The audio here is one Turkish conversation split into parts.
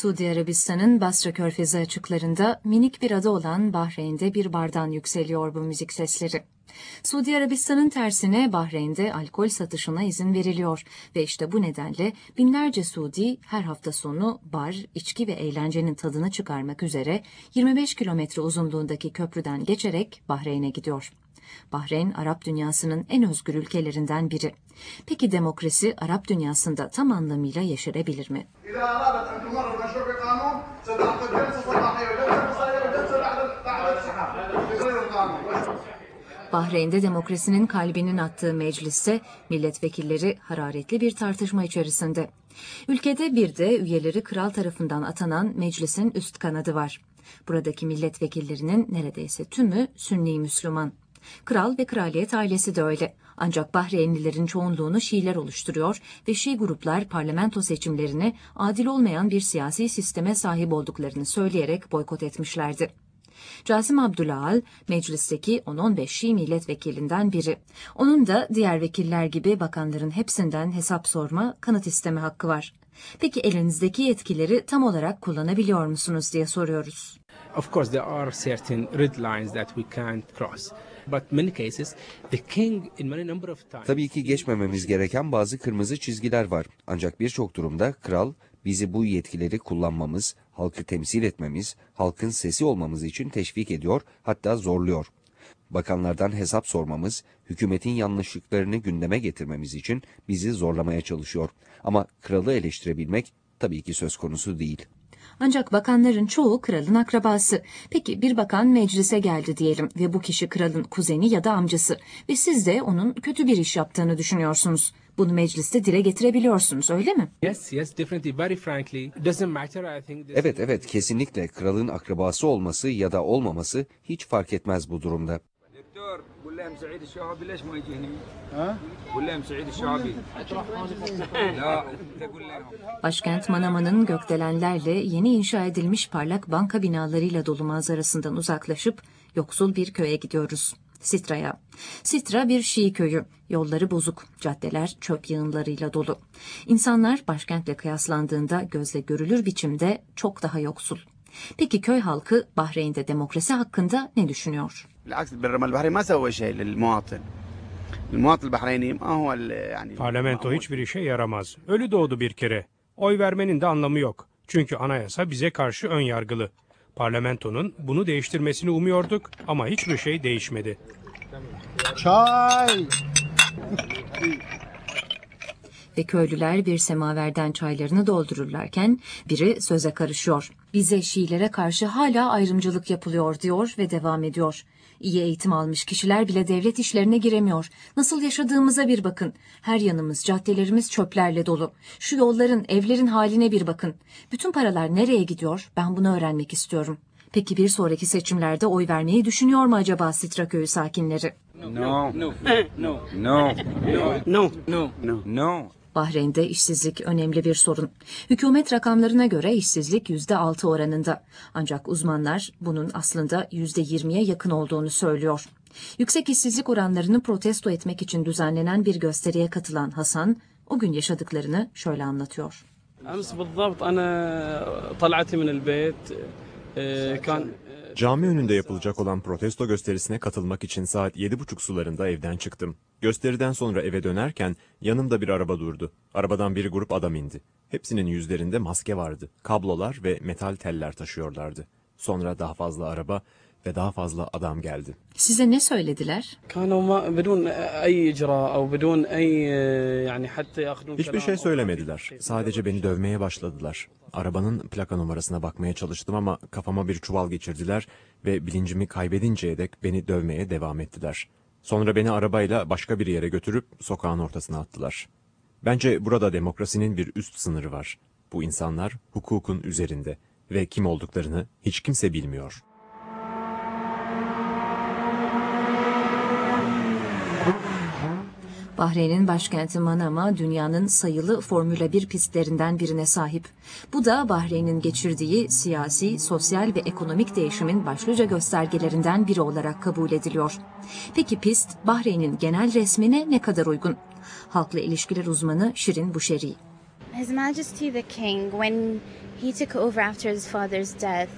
Suudi Arabistan'ın Basra Körfezi açıklarında minik bir ada olan Bahreyn'de bir bardan yükseliyor bu müzik sesleri. Suudi Arabistan'ın tersine Bahreyn'de alkol satışına izin veriliyor ve işte bu nedenle binlerce Suudi her hafta sonu bar, içki ve eğlencenin tadını çıkarmak üzere 25 kilometre uzunluğundaki köprüden geçerek Bahreyn'e gidiyor. Bahreyn, Arap dünyasının en özgür ülkelerinden biri. Peki demokrasi Arap dünyasında tam anlamıyla yeşerebilir mi? Bahreyn'de demokrasinin kalbinin attığı mecliste milletvekilleri hararetli bir tartışma içerisinde. Ülkede bir de üyeleri kral tarafından atanan meclisin üst kanadı var. Buradaki milletvekillerinin neredeyse tümü Sünni Müslüman. Kral ve kraliyet ailesi de öyle. Ancak Bahreynlilerin çoğunluğunu Şiiler oluşturuyor ve Şii gruplar parlamento seçimlerini adil olmayan bir siyasi sisteme sahip olduklarını söyleyerek boykot etmişlerdi. Casim Abdülal, meclisteki 10-15 Şii milletvekilinden biri. Onun da diğer vekiller gibi bakanların hepsinden hesap sorma, kanıt isteme hakkı var. Peki elinizdeki yetkileri tam olarak kullanabiliyor musunuz diye soruyoruz. Of course, there are certain red lines that we can't cross. Tabii ki geçmememiz gereken bazı kırmızı çizgiler var. Ancak birçok durumda kral bizi bu yetkileri kullanmamız, halkı temsil etmemiz, halkın sesi olmamız için teşvik ediyor, hatta zorluyor. Bakanlardan hesap sormamız, hükümetin yanlışlıklarını gündeme getirmemiz için bizi zorlamaya çalışıyor. Ama kralı eleştirebilmek tabii ki söz konusu değil. Ancak bakanların çoğu kralın akrabası. Peki bir bakan meclise geldi diyelim ve bu kişi kralın kuzeni ya da amcası ve siz de onun kötü bir iş yaptığını düşünüyorsunuz. Bunu mecliste dile getirebiliyorsunuz öyle mi? yes, yes, definitely, very frankly, it doesn't matter. I think this Evet evet kesinlikle kralın akrabası olması ya da olmaması hiç fark etmez bu durumda. دكتور قول لهم سعيد الشعبي ليش ما يجي هنا؟ ها؟ قول لهم سعيد الشعبي لا انت قول لهم Başkent Manama'nın gökdelenlerle yeni inşa edilmiş parlak banka binalarıyla dolu manzarasından uzaklaşıp yoksul bir köye gidiyoruz. Sitra'ya. Sitra bir Şii köyü. Yolları bozuk, caddeler çöp yığınlarıyla dolu. İnsanlar başkentle kıyaslandığında gözle görülür biçimde çok daha yoksul. Peki köy halkı Bahreyn'de demokrasi hakkında ne düşünüyor? بالعكس البرلمان البحريني ما سوى شيء للمواطن المواطن البحريني ما هو ال- يعني Parlamento hiçbir işe yaramaz. Ölü doğdu bir kere. Oy vermenin de anlamı yok. Çünkü anayasa bize karşı ön yargılı. Parlamentonun bunu değiştirmesini umuyorduk ama hiçbir şey değişmedi. Çay. ve köylüler bir semaverden çaylarını doldururlarken biri söze karışıyor. Bize Şiilere karşı hala ayrımcılık yapılıyor diyor ve devam ediyor. İyi eğitim almış kişiler bile devlet işlerine giremiyor. Nasıl yaşadığımıza bir bakın. Her yanımız, caddelerimiz çöplerle dolu. Şu yolların, evlerin haline bir bakın. Bütün paralar nereye gidiyor? Ben bunu öğrenmek istiyorum. Peki bir sonraki seçimlerde oy vermeyi düşünüyor mu acaba Sitra köyü sakinleri? No. No. No. No. No, no. No. Bahreyn'de işsizlik önemli bir sorun. Hükümet rakamlarına göre işsizlik %6 oranında. Ancak uzmanlar bunun aslında %20'ye yakın olduğunu söylüyor. Yüksek işsizlik oranlarını protesto etmek için düzenlenen bir gösteriye katılan Hasan, o gün yaşadıklarını şöyle anlatıyor. امس بالضبط انا طلعت من البيت آه، كان Cami önünde yapılacak olan protesto gösterisine katılmak için saat yedi buçuk sularında evden çıktım. Gösteriden sonra eve dönerken yanımda bir araba durdu. Arabadan bir grup adam indi. Hepsinin yüzlerinde maske vardı. Kablolar ve metal teller taşıyorlardı. Sonra daha fazla araba ve daha fazla adam geldi. Size ne söylediler? Hiçbir şey söylemediler. Sadece beni dövmeye başladılar. Arabanın plaka numarasına bakmaya çalıştım ama kafama bir çuval geçirdiler ve bilincimi kaybedinceye dek beni dövmeye devam ettiler. Sonra beni arabayla başka bir yere götürüp sokağın ortasına attılar. Bence burada demokrasinin bir üst sınırı var. Bu insanlar hukukun üzerinde ve kim olduklarını hiç kimse bilmiyor. Bahreyn'in başkenti Manama dünyanın sayılı Formula 1 pistlerinden birine sahip. Bu da Bahreyn'in geçirdiği siyasi, sosyal ve ekonomik değişimin başlıca göstergelerinden biri olarak kabul ediliyor. Peki pist Bahreyn'in genel resmine ne kadar uygun? Halkla ilişkiler uzmanı Şirin Buşeri. His Majesty the King, when he took over after his father's death,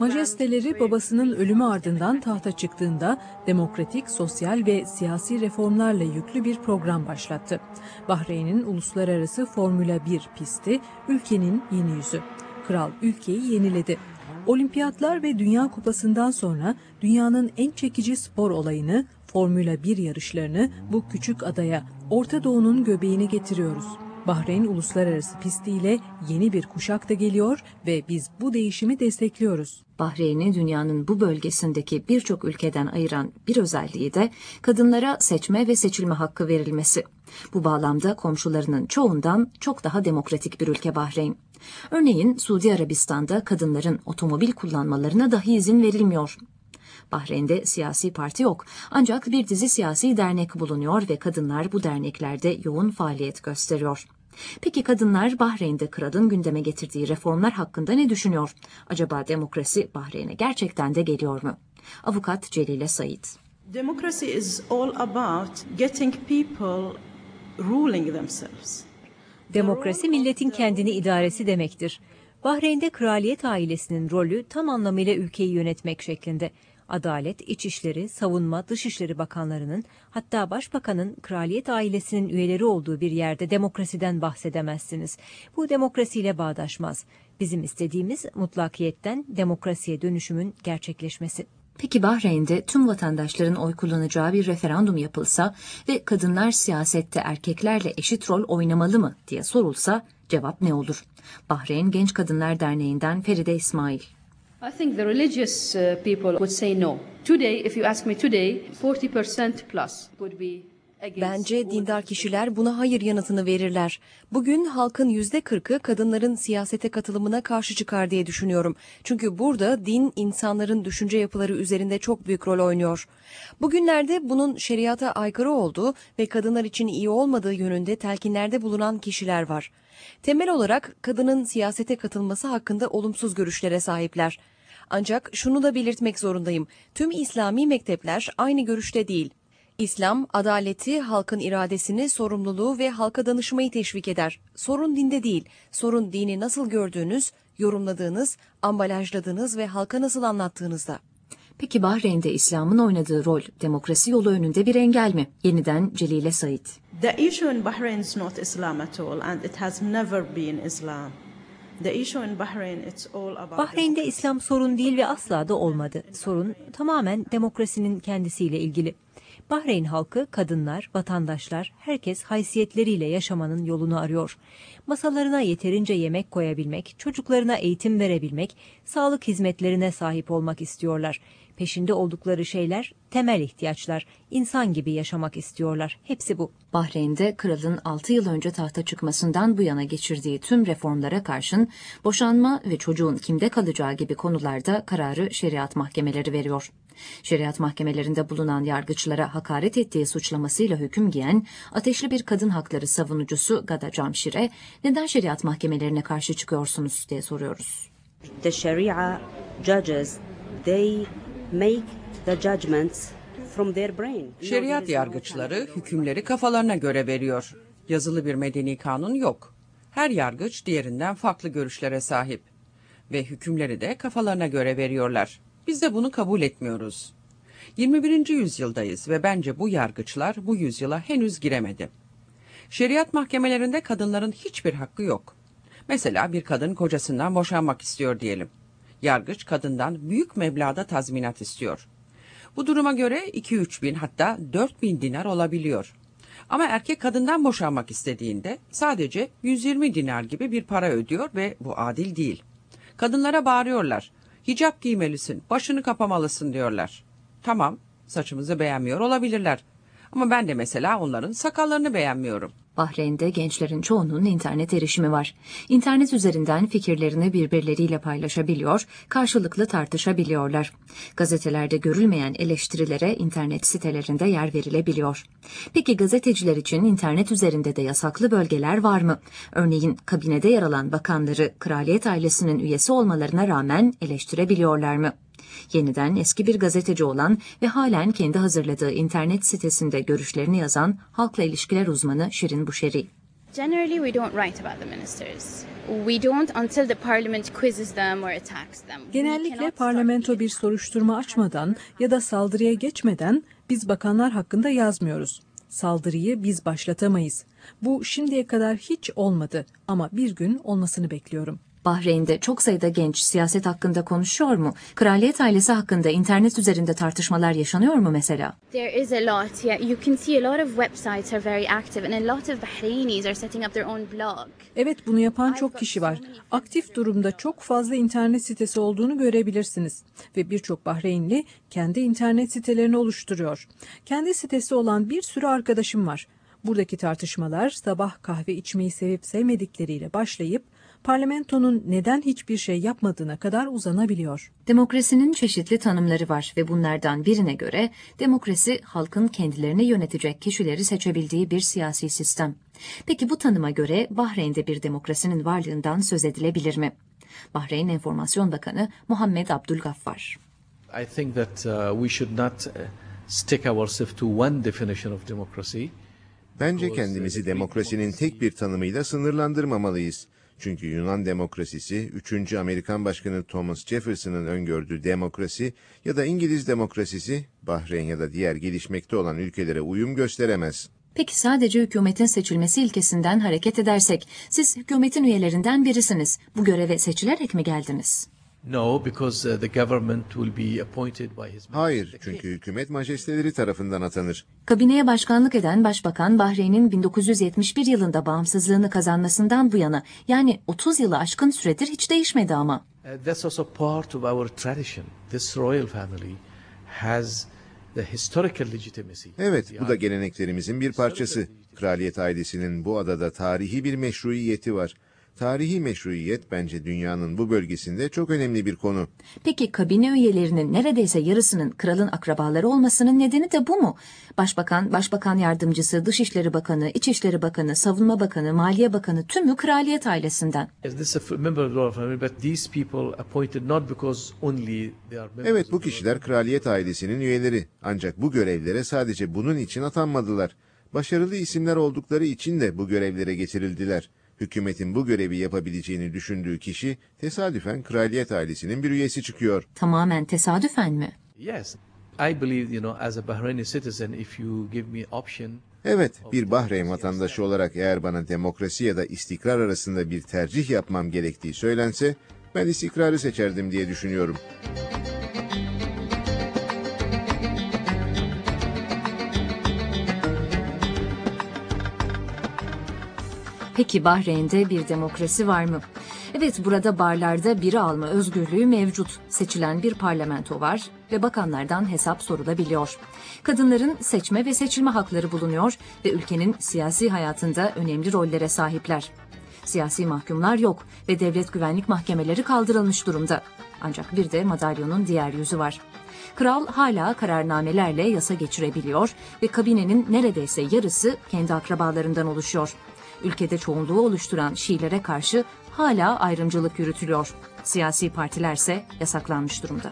Majesteleri babasının ölümü ardından tahta çıktığında demokratik, sosyal ve siyasi reformlarla yüklü bir program başlattı. Bahreyn'in uluslararası Formula 1 pisti ülkenin yeni yüzü. Kral ülkeyi yeniledi. Olimpiyatlar ve Dünya Kupası'ndan sonra dünyanın en çekici spor olayını Formula 1 yarışlarını bu küçük adaya, Orta Doğu'nun göbeğine getiriyoruz. Bahreyn uluslararası pistiyle yeni bir kuşak da geliyor ve biz bu değişimi destekliyoruz. Bahreyn'i dünyanın bu bölgesindeki birçok ülkeden ayıran bir özelliği de kadınlara seçme ve seçilme hakkı verilmesi. Bu bağlamda komşularının çoğundan çok daha demokratik bir ülke Bahreyn. Örneğin Suudi Arabistan'da kadınların otomobil kullanmalarına dahi izin verilmiyor. Bahreyn'de siyasi parti yok ancak bir dizi siyasi dernek bulunuyor ve kadınlar bu derneklerde yoğun faaliyet gösteriyor. Peki kadınlar Bahreyn'de kralın gündeme getirdiği reformlar hakkında ne düşünüyor? Acaba demokrasi Bahreyn'e gerçekten de geliyor mu? Avukat Celile Said. Democracy is all about getting people ruling themselves. Demokrasi milletin kendini idaresi demektir. Bahreyn'de kraliyet ailesinin rolü tam anlamıyla ülkeyi yönetmek şeklinde. Adalet, İçişleri, Savunma, Dışişleri Bakanlarının hatta Başbakanın kraliyet ailesinin üyeleri olduğu bir yerde demokrasiden bahsedemezsiniz. Bu demokrasiyle bağdaşmaz. Bizim istediğimiz mutlakiyetten demokrasiye dönüşümün gerçekleşmesi. Peki Bahreyn'de tüm vatandaşların oy kullanacağı bir referandum yapılsa ve kadınlar siyasette erkeklerle eşit rol oynamalı mı diye sorulsa cevap ne olur? Bahreyn Genç Kadınlar Derneği'nden Feride İsmail. I think the religious uh, people would say no. Today, if you ask me today, 40% plus would be Bence dindar kişiler buna hayır yanıtını verirler. Bugün halkın yüzde kırkı kadınların siyasete katılımına karşı çıkar diye düşünüyorum. Çünkü burada din insanların düşünce yapıları üzerinde çok büyük rol oynuyor. Bugünlerde bunun şeriata aykırı olduğu ve kadınlar için iyi olmadığı yönünde telkinlerde bulunan kişiler var. Temel olarak kadının siyasete katılması hakkında olumsuz görüşlere sahipler. Ancak şunu da belirtmek zorundayım. Tüm İslami mektepler aynı görüşte değil. İslam, adaleti, halkın iradesini, sorumluluğu ve halka danışmayı teşvik eder. Sorun dinde değil, sorun dini nasıl gördüğünüz, yorumladığınız, ambalajladığınız ve halka nasıl anlattığınızda. Peki Bahreyn'de İslam'ın oynadığı rol demokrasi yolu önünde bir engel mi? Yeniden Celile Said. The issue in Bahrain is not Islam at all and it has never been Islam. The issue in Bahrain it's all about Bahreyn'de İslam sorun değil ve asla da olmadı. Sorun tamamen demokrasinin kendisiyle ilgili. Bahreyn halkı, kadınlar, vatandaşlar, herkes haysiyetleriyle yaşamanın yolunu arıyor. Masalarına yeterince yemek koyabilmek, çocuklarına eğitim verebilmek, sağlık hizmetlerine sahip olmak istiyorlar. Peşinde oldukları şeyler temel ihtiyaçlar. İnsan gibi yaşamak istiyorlar. Hepsi bu. Bahreyn'de kralın 6 yıl önce tahta çıkmasından bu yana geçirdiği tüm reformlara karşın boşanma ve çocuğun kimde kalacağı gibi konularda kararı şeriat mahkemeleri veriyor. Şeriat mahkemelerinde bulunan yargıçlara hakaret ettiği suçlamasıyla hüküm giyen ateşli bir kadın hakları savunucusu Gada Camşir'e neden şeriat mahkemelerine karşı çıkıyorsunuz diye soruyoruz. The Sharia judges they Şeriat yargıçları hükümleri kafalarına göre veriyor. Yazılı bir medeni kanun yok. Her yargıç diğerinden farklı görüşlere sahip ve hükümleri de kafalarına göre veriyorlar. Biz de bunu kabul etmiyoruz. 21. yüzyıldayız ve bence bu yargıçlar bu yüzyıla henüz giremedi. Şeriat mahkemelerinde kadınların hiçbir hakkı yok. Mesela bir kadın kocasından boşanmak istiyor diyelim. Yargıç kadından büyük meblağda tazminat istiyor. Bu duruma göre 2-3 bin hatta 4 bin dinar olabiliyor. Ama erkek kadından boşanmak istediğinde sadece 120 dinar gibi bir para ödüyor ve bu adil değil. Kadınlara bağırıyorlar. Hicap giymelisin, başını kapamalısın diyorlar. Tamam, saçımızı beğenmiyor olabilirler. Ama ben de mesela onların sakallarını beğenmiyorum. Bahreyn'de gençlerin çoğunun internet erişimi var. İnternet üzerinden fikirlerini birbirleriyle paylaşabiliyor, karşılıklı tartışabiliyorlar. Gazetelerde görülmeyen eleştirilere internet sitelerinde yer verilebiliyor. Peki gazeteciler için internet üzerinde de yasaklı bölgeler var mı? Örneğin kabinede yer alan bakanları kraliyet ailesinin üyesi olmalarına rağmen eleştirebiliyorlar mı? Yeniden eski bir gazeteci olan ve halen kendi hazırladığı internet sitesinde görüşlerini yazan halkla ilişkiler uzmanı Şirin Buşeri. Generally, we don't write about the ministers. We don't until the parliament quizzes them or attacks them. Genellikle parlamento bir soruşturma açmadan ya da saldırıya geçmeden biz bakanlar hakkında yazmıyoruz. Saldırıyı biz başlatamayız. Bu şimdiye kadar hiç olmadı ama bir gün olmasını bekliyorum. Bahreyn'de çok sayıda genç siyaset hakkında konuşuyor mu? Kraliyet ailesi hakkında internet üzerinde tartışmalar yaşanıyor mu mesela? There is a lot, yeah. You can see a lot of websites are very active, and a lot of Bahrainis are setting up their own blog. Evet bunu yapan çok kişi var. Aktif durumda çok fazla internet sitesi olduğunu görebilirsiniz. Ve birçok Bahreynli kendi internet sitelerini oluşturuyor. Kendi sitesi olan bir sürü arkadaşım var. Buradaki tartışmalar sabah kahve içmeyi sevip sevmedikleriyle başlayıp parlamentonun neden hiçbir şey yapmadığına kadar uzanabiliyor. Demokrasinin çeşitli tanımları var ve bunlardan birine göre demokrasi halkın kendilerini yönetecek kişileri seçebildiği bir siyasi sistem. Peki bu tanıma göre Bahreyn'de bir demokrasinin varlığından söz edilebilir mi? Bahreyn Enformasyon Bakanı Muhammed Abdülgaffar. I think that uh, we should not uh, stick ourselves to one definition of democracy. Bence kendimizi demokrasinin tek bir tanımıyla sınırlandırmamalıyız. Çünkü Yunan demokrasisi, 3. Amerikan Başkanı Thomas Jefferson'ın öngördüğü demokrasi ya da İngiliz demokrasisi, Bahreyn ya da diğer gelişmekte olan ülkelere uyum gösteremez. Peki sadece hükümetin seçilmesi ilkesinden hareket edersek, siz hükümetin üyelerinden birisiniz. Bu göreve seçilerek mi geldiniz? No, because the government will be appointed by his Hayır, çünkü hükümet majesteleri tarafından atanır. Kabineye başkanlık eden Başbakan Bahreyn'in 1971 yılında bağımsızlığını kazanmasından bu yana yani 30 yılı aşkın süredir hiç değişmedi ama. Uh, that's also part of our tradition. This royal family has the historical legitimacy. Evet, bu da geleneklerimizin bir parçası. Kraliyet ailesinin bu adada tarihi bir meşruiyeti var. Tarihi meşruiyet bence dünyanın bu bölgesinde çok önemli bir konu. Peki kabine üyelerinin neredeyse yarısının kralın akrabaları olmasının nedeni de bu mu? Başbakan, başbakan yardımcısı, Dışişleri Bakanı, İçişleri Bakanı, Savunma Bakanı, Maliye Bakanı tümü kraliyet ailesinden. Evet, bu kişiler kraliyet ailesinin üyeleri. Ancak bu görevlere sadece bunun için atanmadılar. Başarılı isimler oldukları için de bu görevlere getirildiler. Hükümetin bu görevi yapabileceğini düşündüğü kişi tesadüfen kraliyet ailesinin bir üyesi çıkıyor. Tamamen tesadüfen mi? Yes. I believe, you know, as a Bahraini citizen, if you give me option, Evet, bir Bahreyn vatandaşı olarak eğer bana demokrasi ya da istikrar arasında bir tercih yapmam gerektiği söylense, ben istikrarı seçerdim diye düşünüyorum. Peki Bahreyn'de bir demokrasi var mı? Evet burada barlarda biri alma özgürlüğü mevcut. Seçilen bir parlamento var ve bakanlardan hesap sorulabiliyor. Kadınların seçme ve seçilme hakları bulunuyor ve ülkenin siyasi hayatında önemli rollere sahipler. Siyasi mahkumlar yok ve devlet güvenlik mahkemeleri kaldırılmış durumda. Ancak bir de madalyonun diğer yüzü var. Kral hala kararnamelerle yasa geçirebiliyor ve kabinenin neredeyse yarısı kendi akrabalarından oluşuyor. Ülkede çoğunluğu oluşturan Şiilere karşı hala ayrımcılık yürütülüyor. Siyasi partilerse yasaklanmış durumda.